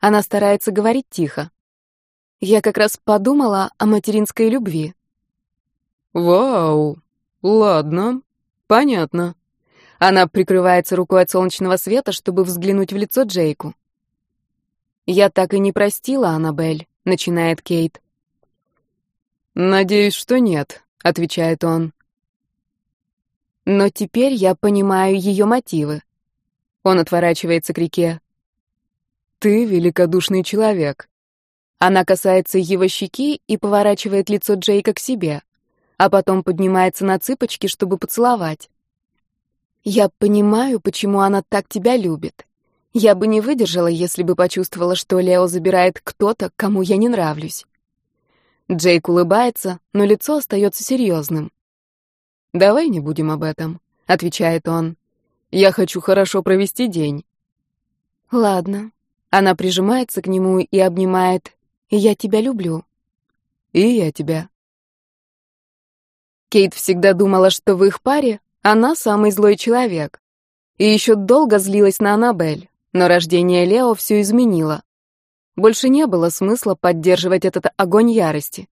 Она старается говорить тихо. Я как раз подумала о материнской любви. «Вау! Ладно, понятно». Она прикрывается рукой от солнечного света, чтобы взглянуть в лицо Джейку. «Я так и не простила Аннабель», — начинает Кейт. «Надеюсь, что нет», — отвечает он. «Но теперь я понимаю ее мотивы». Он отворачивается к реке. «Ты великодушный человек». Она касается его щеки и поворачивает лицо Джейка к себе, а потом поднимается на цыпочки, чтобы поцеловать. «Я понимаю, почему она так тебя любит. Я бы не выдержала, если бы почувствовала, что Лео забирает кто-то, кому я не нравлюсь. Джейк улыбается, но лицо остается серьезным. «Давай не будем об этом», — отвечает он. «Я хочу хорошо провести день». «Ладно». Она прижимается к нему и обнимает. «Я тебя люблю». «И я тебя». Кейт всегда думала, что в их паре она самый злой человек. И еще долго злилась на Аннабель. Но рождение Лео все изменило. Больше не было смысла поддерживать этот огонь ярости.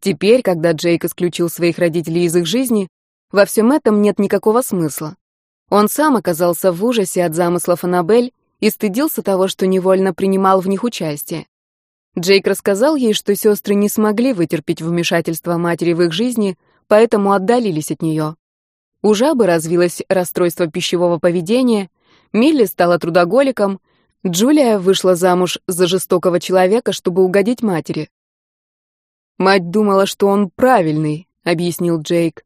Теперь, когда Джейк исключил своих родителей из их жизни, во всем этом нет никакого смысла. Он сам оказался в ужасе от замыслов Аннабель и стыдился того, что невольно принимал в них участие. Джейк рассказал ей, что сестры не смогли вытерпеть вмешательство матери в их жизни, поэтому отдалились от нее. У жабы развилось расстройство пищевого поведения, Милли стала трудоголиком, Джулия вышла замуж за жестокого человека, чтобы угодить матери. «Мать думала, что он правильный», — объяснил Джейк.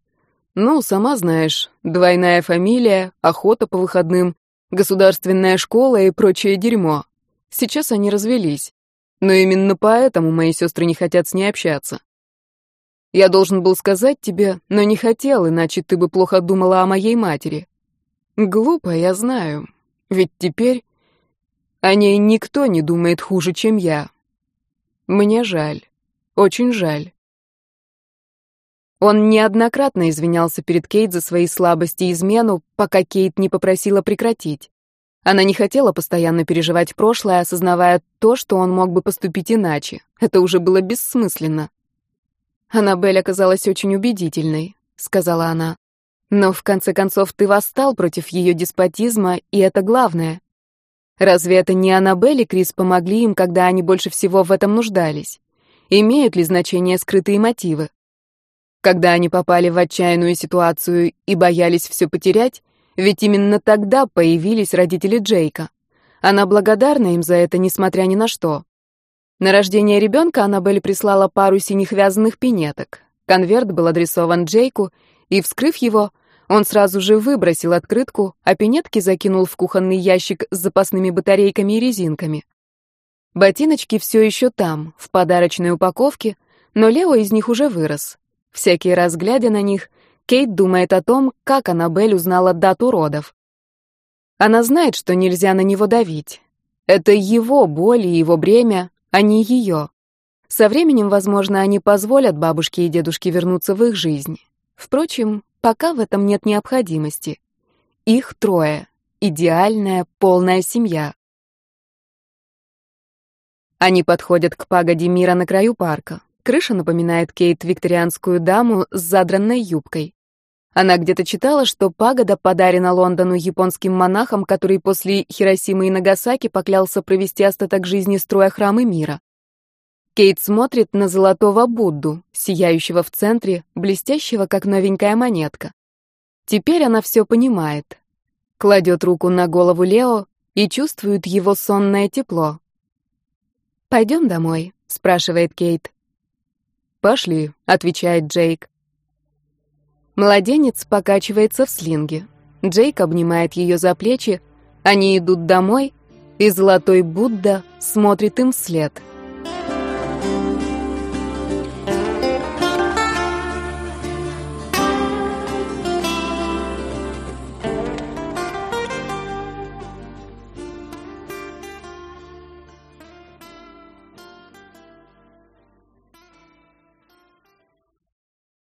«Ну, сама знаешь, двойная фамилия, охота по выходным, государственная школа и прочее дерьмо. Сейчас они развелись. Но именно поэтому мои сестры не хотят с ней общаться. Я должен был сказать тебе, но не хотел, иначе ты бы плохо думала о моей матери. Глупо, я знаю, ведь теперь о ней никто не думает хуже, чем я. Мне жаль, очень жаль. Он неоднократно извинялся перед Кейт за свои слабости и измену, пока Кейт не попросила прекратить. Она не хотела постоянно переживать прошлое, осознавая то, что он мог бы поступить иначе. Это уже было бессмысленно. «Аннабель оказалась очень убедительной», — сказала она. Но в конце концов ты восстал против ее деспотизма, и это главное. Разве это не Аннабель и Крис помогли им, когда они больше всего в этом нуждались? Имеют ли значение скрытые мотивы? Когда они попали в отчаянную ситуацию и боялись все потерять, ведь именно тогда появились родители Джейка. Она благодарна им за это, несмотря ни на что. На рождение ребенка Аннабель прислала пару синих вязаных пинеток. Конверт был адресован Джейку, и, вскрыв его, он сразу же выбросил открытку, а пинетки закинул в кухонный ящик с запасными батарейками и резинками. Ботиночки все еще там, в подарочной упаковке, но Лео из них уже вырос. Всякий раз глядя на них, Кейт думает о том, как Аннабель узнала дату родов. Она знает, что нельзя на него давить. Это его боль и его бремя, а не ее. Со временем, возможно, они позволят бабушке и дедушке вернуться в их жизнь. Впрочем, Пока в этом нет необходимости. Их трое. Идеальная, полная семья. Они подходят к пагоде мира на краю парка. Крыша напоминает Кейт викторианскую даму с задранной юбкой. Она где-то читала, что пагода подарена Лондону японским монахам, который после Хиросимы и Нагасаки поклялся провести остаток жизни строя храмы мира. Кейт смотрит на золотого Будду, сияющего в центре, блестящего, как новенькая монетка. Теперь она все понимает. Кладет руку на голову Лео и чувствует его сонное тепло. «Пойдем домой?» — спрашивает Кейт. «Пошли», — отвечает Джейк. Младенец покачивается в слинге. Джейк обнимает ее за плечи, они идут домой, и золотой Будда смотрит им вслед —